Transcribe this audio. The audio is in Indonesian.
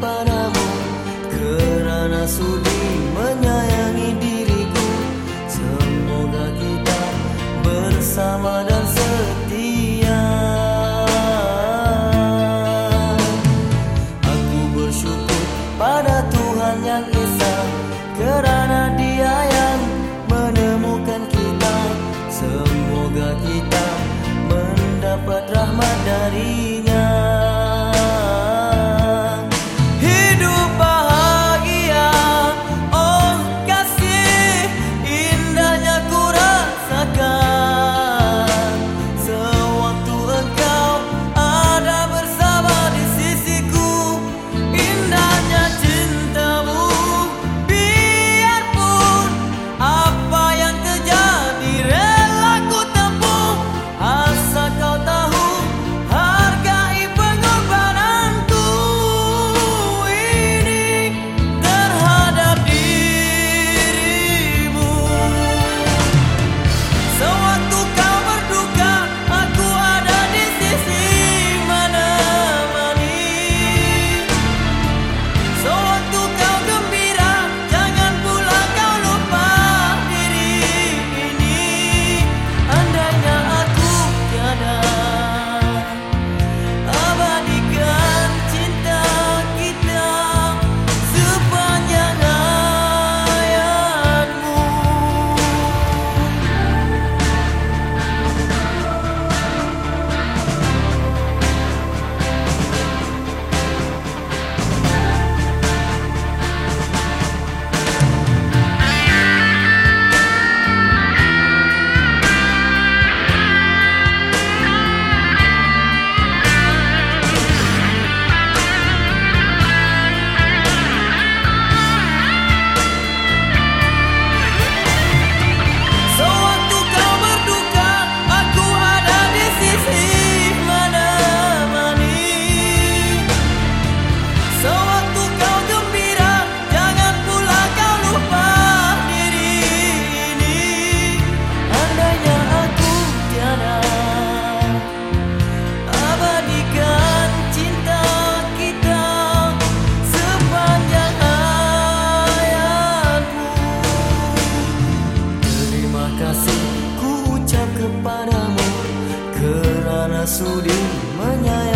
para sudi menyayangi